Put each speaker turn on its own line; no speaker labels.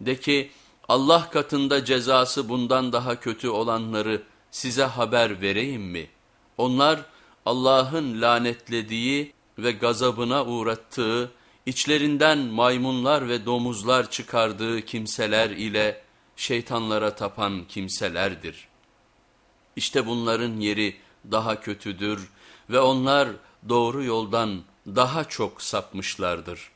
De ki Allah katında cezası bundan daha kötü olanları size haber vereyim mi? Onlar Allah'ın lanetlediği ve gazabına uğrattığı, içlerinden maymunlar ve domuzlar çıkardığı kimseler ile şeytanlara tapan kimselerdir. İşte bunların yeri daha kötüdür ve onlar doğru yoldan daha çok sapmışlardır.''